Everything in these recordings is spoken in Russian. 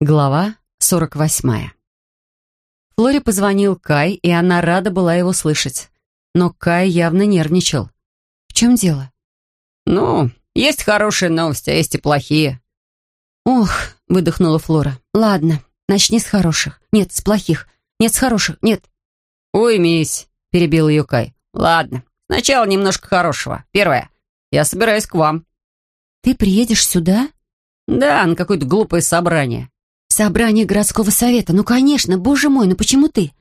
Глава 48. Флоре позвонил Кай, и она рада была его слышать. Но Кай явно нервничал. «В чем дело?» «Ну, есть хорошие новости, а есть и плохие». «Ох», — выдохнула Флора. «Ладно, начни с хороших. Нет, с плохих. Нет, с хороших. Нет». «Уймись», — перебил ее Кай. «Ладно, сначала немножко хорошего. Первое. Я собираюсь к вам». «Ты приедешь сюда?» «Да, на какое-то глупое собрание». «Собрание городского совета. Ну, конечно, боже мой, ну почему ты?»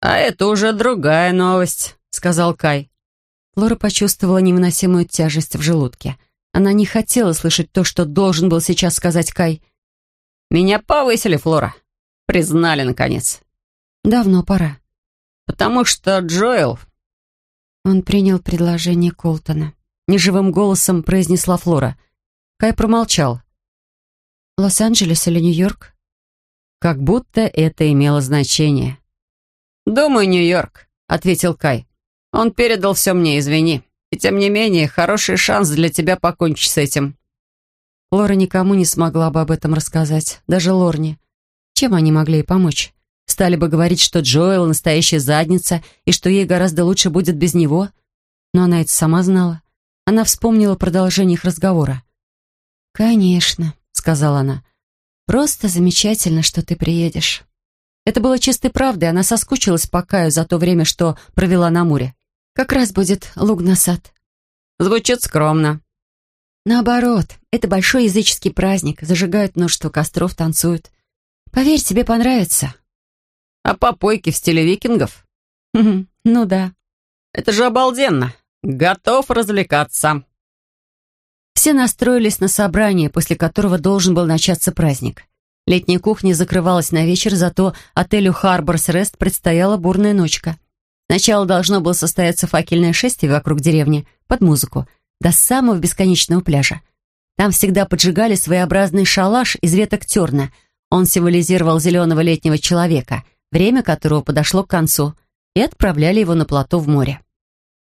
«А это уже другая новость», — сказал Кай. Флора почувствовала невыносимую тяжесть в желудке. Она не хотела слышать то, что должен был сейчас сказать Кай. «Меня повысили, Флора. Признали, наконец». «Давно пора». «Потому что Джоэл...» Он принял предложение Колтона. Неживым голосом произнесла Флора. Кай промолчал. «Лос-Анджелес или Нью-Йорк?» Как будто это имело значение. «Думаю, Нью-Йорк», — ответил Кай. «Он передал все мне, извини. И тем не менее, хороший шанс для тебя покончить с этим». Лора никому не смогла бы об этом рассказать, даже Лорне. Чем они могли ей помочь? Стали бы говорить, что Джоэл — настоящая задница, и что ей гораздо лучше будет без него? Но она это сама знала. Она вспомнила продолжение их разговора. «Конечно», — сказала она. «Просто замечательно, что ты приедешь». Это было чистой правдой, она соскучилась по Каю за то время, что провела на море. Как раз будет луг на сад. Звучит скромно. Наоборот, это большой языческий праздник, зажигают множество костров, танцуют. Поверь, тебе понравится. А попойки в стиле викингов? Ну да. Это же обалденно. Готов развлекаться. Все настроились на собрание, после которого должен был начаться праздник. Летняя кухня закрывалась на вечер, зато отелю «Харборс Рест» предстояла бурная ночка. Сначала должно было состояться факельное шествие вокруг деревни, под музыку, до самого бесконечного пляжа. Там всегда поджигали своеобразный шалаш из веток терна. Он символизировал зеленого летнего человека, время которого подошло к концу, и отправляли его на плато в море.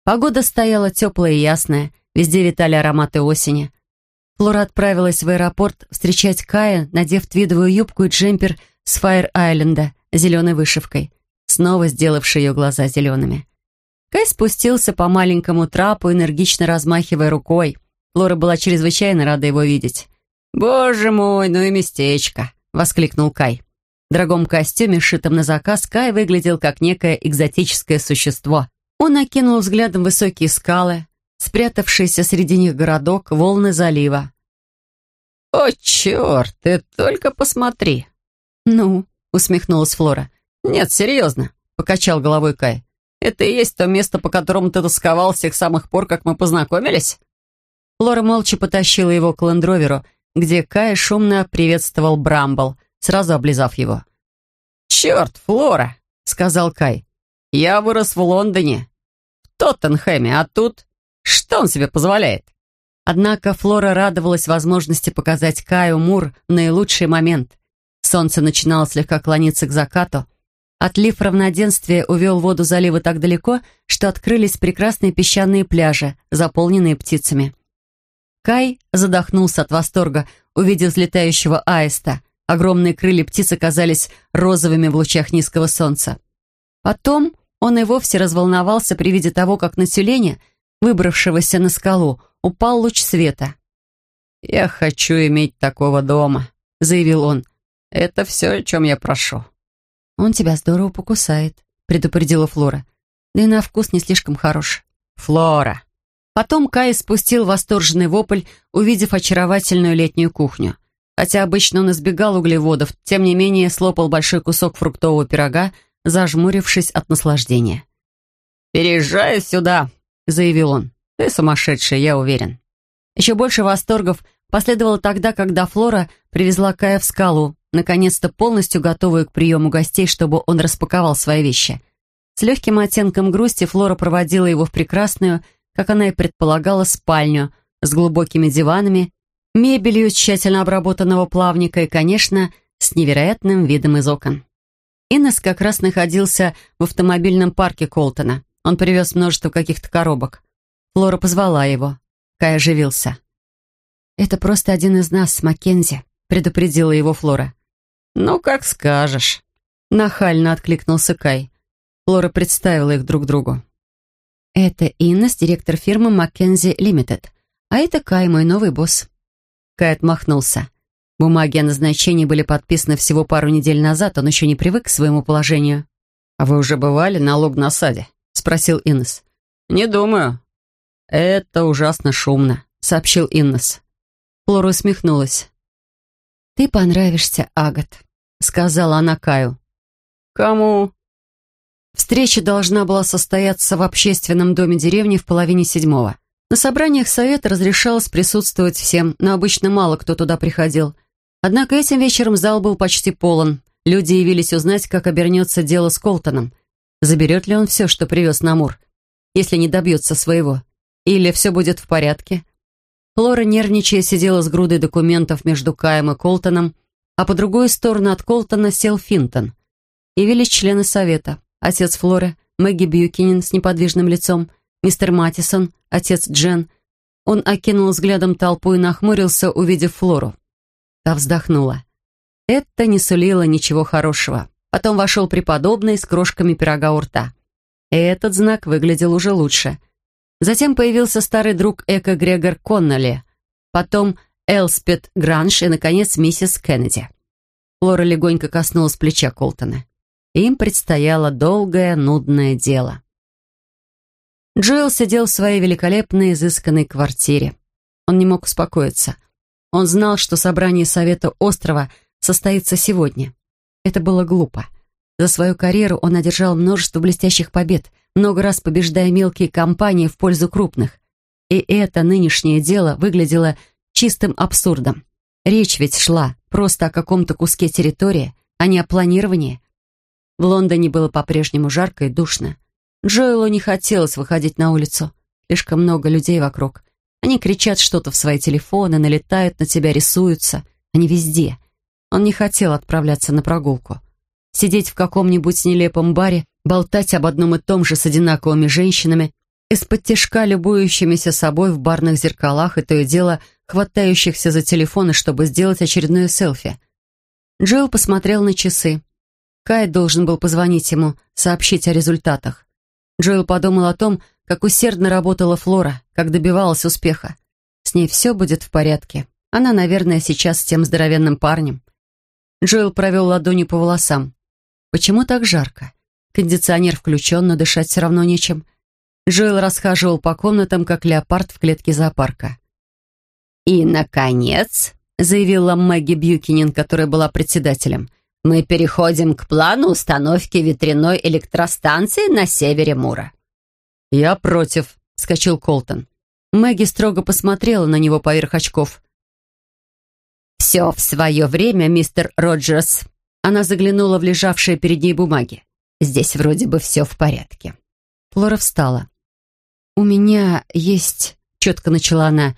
Погода стояла теплая и ясная, везде витали ароматы осени. Флора отправилась в аэропорт встречать Кая, надев твидовую юбку и джемпер с Фаер-Айленда зеленой вышивкой, снова сделавший ее глаза зелеными. Кай спустился по маленькому трапу, энергично размахивая рукой. Флора была чрезвычайно рада его видеть. «Боже мой, ну и местечко!» — воскликнул Кай. В дорогом костюме, сшитом на заказ, Кай выглядел как некое экзотическое существо. Он окинул взглядом высокие скалы, спрятавшийся среди них городок, волны залива. «О, черт, ты только посмотри!» «Ну?» — усмехнулась Флора. «Нет, серьезно», — покачал головой Кай. «Это и есть то место, по которому ты тосковал с тех самых пор, как мы познакомились?» Флора молча потащила его к лендроверу, где Кай шумно приветствовал Брамбл, сразу облизав его. «Черт, Флора!» — сказал Кай. «Я вырос в Лондоне, в Тоттенхэме, а тут что он себе позволяет? Однако Флора радовалась возможности показать Каю Мур наилучший момент. Солнце начинало слегка клониться к закату. Отлив равноденствия увел воду залива так далеко, что открылись прекрасные песчаные пляжи, заполненные птицами. Кай задохнулся от восторга, увидев взлетающего аиста. Огромные крылья птицы казались розовыми в лучах низкого солнца. Потом он и вовсе разволновался при виде того, как население — выбравшегося на скалу, упал луч света. «Я хочу иметь такого дома», — заявил он. «Это все, о чем я прошу». «Он тебя здорово покусает», — предупредила Флора. «Да и на вкус не слишком хорош». «Флора!» Потом Кай спустил восторженный вопль, увидев очаровательную летнюю кухню. Хотя обычно он избегал углеводов, тем не менее слопал большой кусок фруктового пирога, зажмурившись от наслаждения. «Переезжай сюда!» — заявил он. «Ты сумасшедший, я уверен». Еще больше восторгов последовало тогда, когда Флора привезла Кая в скалу, наконец-то полностью готовую к приему гостей, чтобы он распаковал свои вещи. С легким оттенком грусти Флора проводила его в прекрасную, как она и предполагала, спальню с глубокими диванами, мебелью тщательно обработанного плавника и, конечно, с невероятным видом из окон. Иннес как раз находился в автомобильном парке Колтона. Он привез множество каких-то коробок. Флора позвала его. Кай оживился. «Это просто один из нас, Маккензи», — предупредила его Флора. «Ну, как скажешь», — нахально откликнулся Кай. Флора представила их друг другу. «Это Иннес, директор фирмы Маккензи Лимитед, а это Кай, мой новый босс». Кай отмахнулся. Бумаги о назначении были подписаны всего пару недель назад, он еще не привык к своему положению. «А вы уже бывали на лог-насаде?» — спросил Иннес. «Не думаю». «Это ужасно шумно», — сообщил Иннес. Флора усмехнулась. «Ты понравишься, Агат», — сказала она Каю. «Кому?» Встреча должна была состояться в общественном доме деревни в половине седьмого. На собраниях совета разрешалось присутствовать всем, но обычно мало кто туда приходил. Однако этим вечером зал был почти полон. Люди явились узнать, как обернется дело с Колтоном. Заберет ли он все, что привез на Мур, если не добьется своего? Или все будет в порядке? Флора, нервничая, сидела с грудой документов между Каем и Колтоном, а по другую сторону от Колтона сел Финтон. Явились члены совета. Отец Флоры, Мэгги Бьюкинин с неподвижным лицом, мистер Матисон, отец Джен. Он окинул взглядом толпу и нахмурился, увидев Флору. Та вздохнула. Это не сулило ничего хорошего. Потом вошел преподобный с крошками пирога у рта. Этот знак выглядел уже лучше. Затем появился старый друг Эко Грегор Конноли. Потом Элспет Гранж и, наконец, миссис Кеннеди. Флора легонько коснулась плеча Колтона. Им предстояло долгое, нудное дело. Джоэл сидел в своей великолепной, изысканной квартире. Он не мог успокоиться. Он знал, что собрание Совета острова состоится сегодня. Это было глупо. За свою карьеру он одержал множество блестящих побед, много раз побеждая мелкие компании в пользу крупных. И это нынешнее дело выглядело чистым абсурдом. Речь ведь шла просто о каком-то куске территории, а не о планировании. В Лондоне было по-прежнему жарко и душно. Джоэлу не хотелось выходить на улицу. Слишком много людей вокруг. Они кричат что-то в свои телефоны, налетают на тебя, рисуются. Они везде. Он не хотел отправляться на прогулку. Сидеть в каком-нибудь нелепом баре, болтать об одном и том же с одинаковыми женщинами, из-под тяжка любующимися собой в барных зеркалах и то и дело хватающихся за телефоны, чтобы сделать очередное селфи. Джилл посмотрел на часы. Кайт должен был позвонить ему, сообщить о результатах. Джоэл подумал о том, как усердно работала Флора, как добивалась успеха. С ней все будет в порядке. Она, наверное, сейчас с тем здоровенным парнем. Джоэл провел ладонью по волосам. Почему так жарко? Кондиционер включен, но дышать все равно нечем. Джоэл расхаживал по комнатам, как леопард в клетке зоопарка. «И, наконец», — заявила Мэгги Бьюкинин, которая была председателем, «мы переходим к плану установки ветряной электростанции на севере Мура. «Я против», — скачал Колтон. Мэгги строго посмотрела на него поверх очков. «Все в свое время, мистер Роджерс». Она заглянула в лежавшие перед ней бумаги. «Здесь вроде бы все в порядке». Флора встала. «У меня есть...» — четко начала она.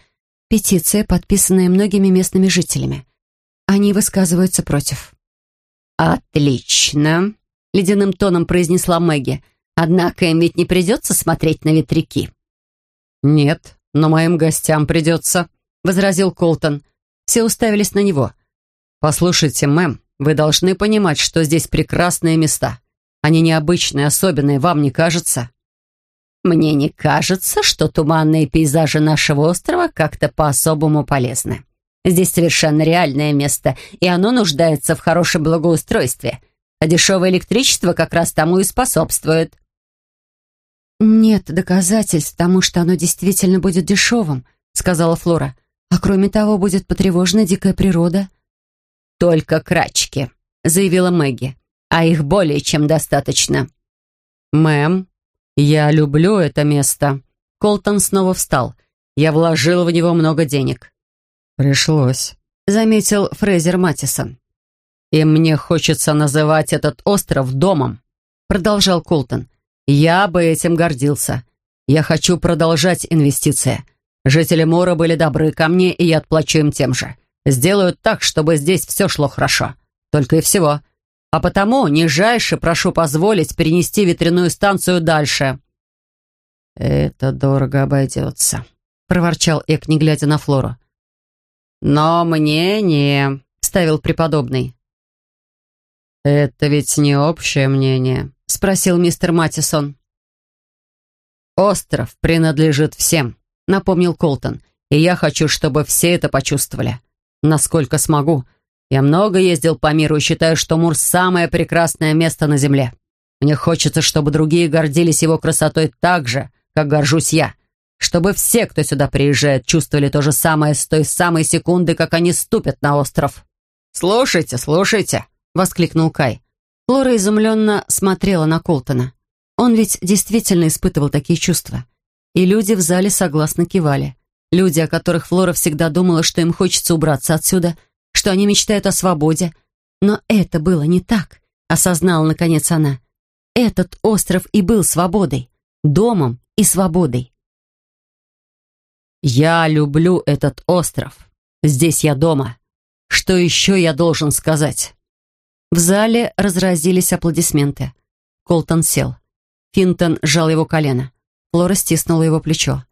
«Петиция, подписанная многими местными жителями. Они высказываются против». «Отлично», — ледяным тоном произнесла Мэгги. Однако им ведь не придется смотреть на ветряки. «Нет, но моим гостям придется», — возразил Колтон. Все уставились на него. «Послушайте, мэм, вы должны понимать, что здесь прекрасные места. Они необычные, особенные, вам не кажется?» «Мне не кажется, что туманные пейзажи нашего острова как-то по-особому полезны. Здесь совершенно реальное место, и оно нуждается в хорошем благоустройстве, а дешевое электричество как раз тому и способствует». «Нет доказательств тому, что оно действительно будет дешевым», — сказала Флора. «А кроме того, будет потревожена дикая природа». «Только крачки», — заявила Мэгги. «А их более чем достаточно». «Мэм, я люблю это место». Колтон снова встал. «Я вложил в него много денег». «Пришлось», — заметил Фрейзер Матисон. «И мне хочется называть этот остров домом», — продолжал Колтон. Я бы этим гордился. Я хочу продолжать инвестиции. Жители Мора были добры ко мне, и я отплачу им тем же. Сделаю так, чтобы здесь все шло хорошо. Только и всего. А потому нижайше прошу позволить перенести ветряную станцию дальше». «Это дорого обойдется», — проворчал Эк, не глядя на Флору. «Но мне не», — ставил преподобный. «Это ведь не общее мнение», — спросил мистер Матисон. «Остров принадлежит всем», — напомнил Колтон. «И я хочу, чтобы все это почувствовали. Насколько смогу. Я много ездил по миру и считаю, что Мур — самое прекрасное место на Земле. Мне хочется, чтобы другие гордились его красотой так же, как горжусь я. Чтобы все, кто сюда приезжает, чувствовали то же самое с той самой секунды, как они ступят на остров». «Слушайте, слушайте!» — воскликнул Кай. Флора изумленно смотрела на Колтона. Он ведь действительно испытывал такие чувства. И люди в зале согласно кивали. Люди, о которых Флора всегда думала, что им хочется убраться отсюда, что они мечтают о свободе. Но это было не так, осознала наконец она. Этот остров и был свободой, домом и свободой. «Я люблю этот остров. Здесь я дома. Что еще я должен сказать?» В зале разразились аплодисменты. Колтон сел. Финтон сжал его колено. Флора стиснула его плечо.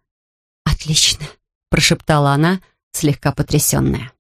«Отлично», — прошептала она, слегка потрясенная.